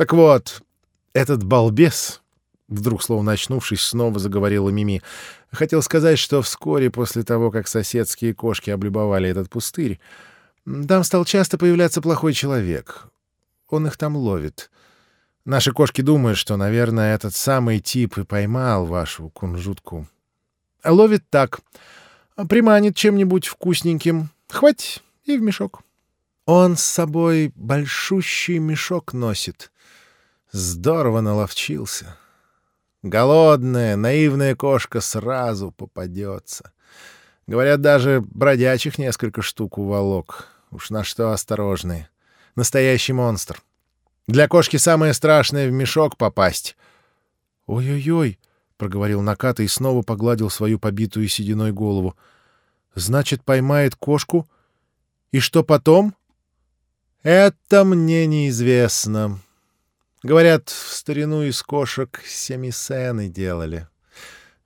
Так вот, этот балбес, вдруг словно очнувшись, снова заговорила Мими, хотел сказать, что вскоре после того, как соседские кошки облюбовали этот пустырь, там стал часто появляться плохой человек. Он их там ловит. Наши кошки думают, что, наверное, этот самый тип и поймал вашу кунжутку. Ловит так. Приманит чем-нибудь вкусненьким. Хвать и в мешок. Он с собой большущий мешок носит. Здорово наловчился. Голодная, наивная кошка сразу попадется. Говорят, даже бродячих несколько штук уволок. Уж на что осторожные. Настоящий монстр. Для кошки самое страшное — в мешок попасть. «Ой-ой-ой», — проговорил Наката и снова погладил свою побитую сединой голову. «Значит, поймает кошку? И что потом?» «Это мне неизвестно. Говорят, в старину из кошек семисены делали.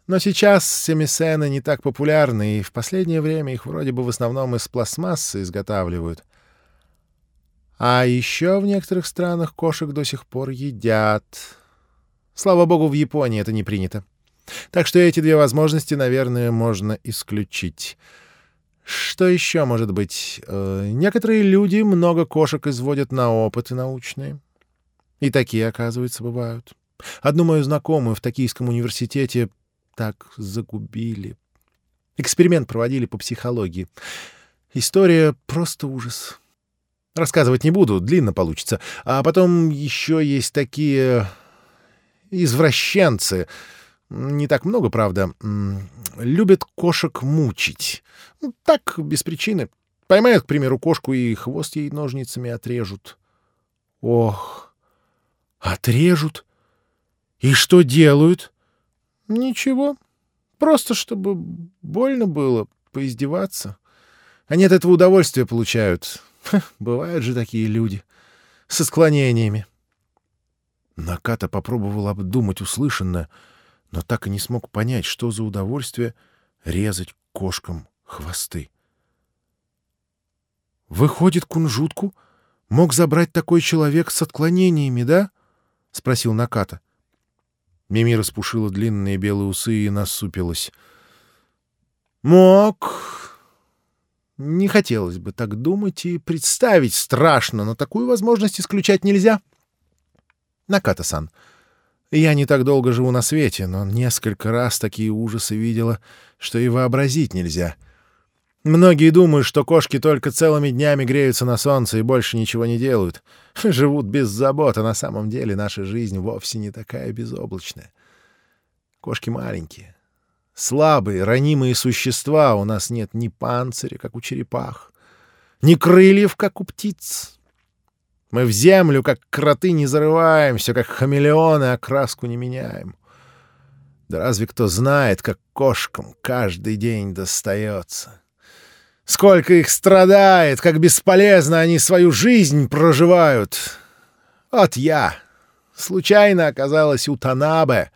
Но сейчас семисены не так популярны, и в последнее время их вроде бы в основном из пластмассы изготавливают. А еще в некоторых странах кошек до сих пор едят. Слава богу, в Японии это не принято. Так что эти две возможности, наверное, можно исключить. Что еще может быть? Э, некоторые люди много кошек изводят на опыты научные. И такие, оказывается, бывают. Одну мою знакомую в Токийском университете так загубили. Эксперимент проводили по психологии. История просто ужас. Рассказывать не буду, длинно получится. А потом еще есть такие извращенцы. Не так много, правда. Любят кошек мучить. Ну, так, без причины. Поймают, к примеру, кошку и хвост ей ножницами отрежут. Ох, отрежут? И что делают? Ничего. Просто чтобы больно было, поиздеваться. Они от этого удовольствие получают. бывают же такие люди. Со склонениями. Наката попробовал обдумать услышанное, но так и не смог понять, что за удовольствие резать кошкам хвосты. «Выходит, кунжутку мог забрать такой человек с отклонениями, да?» — спросил Наката. Мими распушила длинные белые усы и насупилась. «Мог, не хотелось бы так думать и представить страшно, но такую возможность исключать нельзя. Наката-сан, я не так долго живу на свете, но несколько раз такие ужасы видела, что и вообразить нельзя. Многие думают, что кошки только целыми днями греются на солнце и больше ничего не делают. Живут без забот, а на самом деле наша жизнь вовсе не такая безоблачная. Кошки маленькие, Слабые, ранимые существа, у нас нет ни панциря, как у черепах, ни крыльев, как у птиц. Мы в землю, как кроты, не зарываемся, как хамелеоны, окраску не меняем. Да разве кто знает, как кошкам каждый день достается? Сколько их страдает, как бесполезно они свою жизнь проживают. Вот я. Случайно оказалась у Танабе.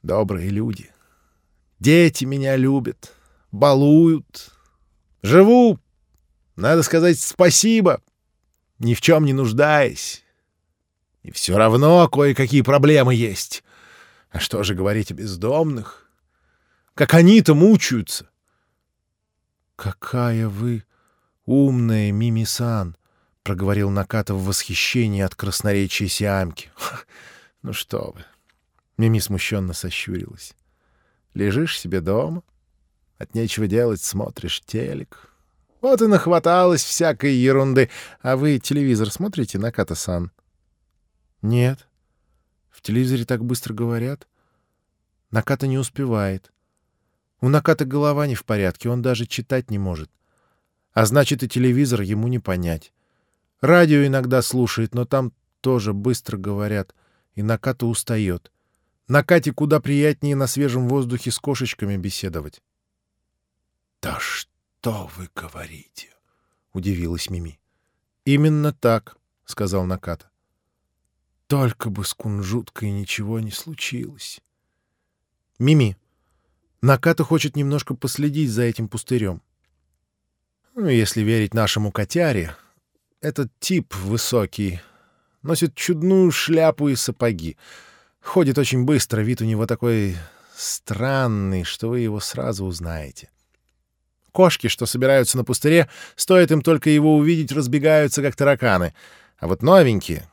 Добрые люди. Дети меня любят, балуют. Живу, надо сказать, спасибо, ни в чем не нуждаясь. И все равно кое-какие проблемы есть. А что же говорить о бездомных? Как они-то мучаются. «Какая вы умная, Мими-сан!» — проговорил Наката в восхищении от красноречия Сиамки. «Ну что вы!» — Мими смущенно сощурилась. Лежишь себе дома, от нечего делать смотришь телек. Вот и нахваталось всякой ерунды. А вы телевизор смотрите, Наката-сан? Нет. В телевизоре так быстро говорят. Наката не успевает. У Наката голова не в порядке, он даже читать не может. А значит, и телевизор ему не понять. Радио иногда слушает, но там тоже быстро говорят, и Наката устает. На Кате куда приятнее на свежем воздухе с кошечками беседовать. — Да что вы говорите? — удивилась Мими. — Именно так, — сказал Наката. — Только бы с кунжуткой ничего не случилось. — Мими, Наката хочет немножко последить за этим пустырем. Ну, если верить нашему котяре, этот тип высокий носит чудную шляпу и сапоги. Ходит очень быстро, вид у него такой странный, что вы его сразу узнаете. Кошки, что собираются на пустыре, стоит им только его увидеть, разбегаются, как тараканы. А вот новенькие,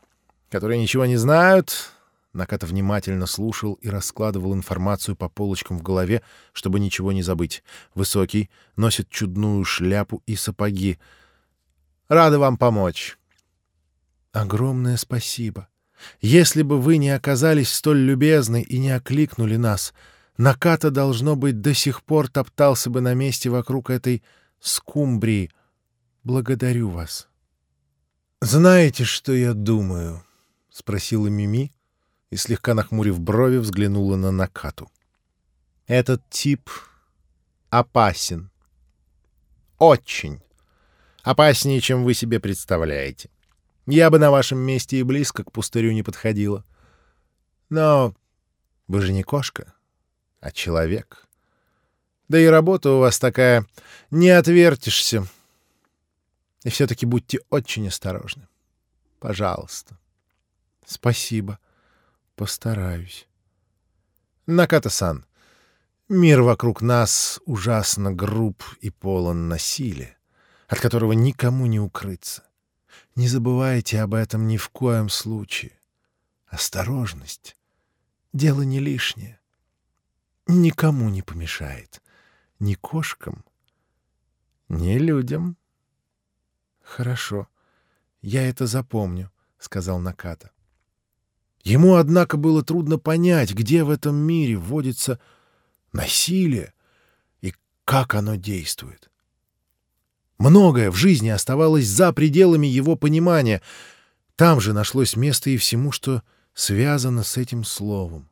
которые ничего не знают... Наката внимательно слушал и раскладывал информацию по полочкам в голове, чтобы ничего не забыть. Высокий, носит чудную шляпу и сапоги. Рада вам помочь. Огромное спасибо. Если бы вы не оказались столь любезны и не окликнули нас, Наката, должно быть, до сих пор топтался бы на месте вокруг этой скумбрии. Благодарю вас. «Знаете, что я думаю?» — спросила Мими и, слегка нахмурив брови, взглянула на Накату. «Этот тип опасен. Очень. Опаснее, чем вы себе представляете. Я бы на вашем месте и близко к пустырю не подходила. Но вы же не кошка, а человек. Да и работа у вас такая, не отвертишься. И все-таки будьте очень осторожны. Пожалуйста. Спасибо. Постараюсь. Наката-сан, мир вокруг нас ужасно груб и полон насилия, от которого никому не укрыться. Не забывайте об этом ни в коем случае. Осторожность — дело не лишнее. Никому не помешает. Ни кошкам, ни людям. — Хорошо, я это запомню, — сказал Наката. Ему, однако, было трудно понять, где в этом мире вводится насилие и как оно действует. Многое в жизни оставалось за пределами его понимания. Там же нашлось место и всему, что связано с этим словом.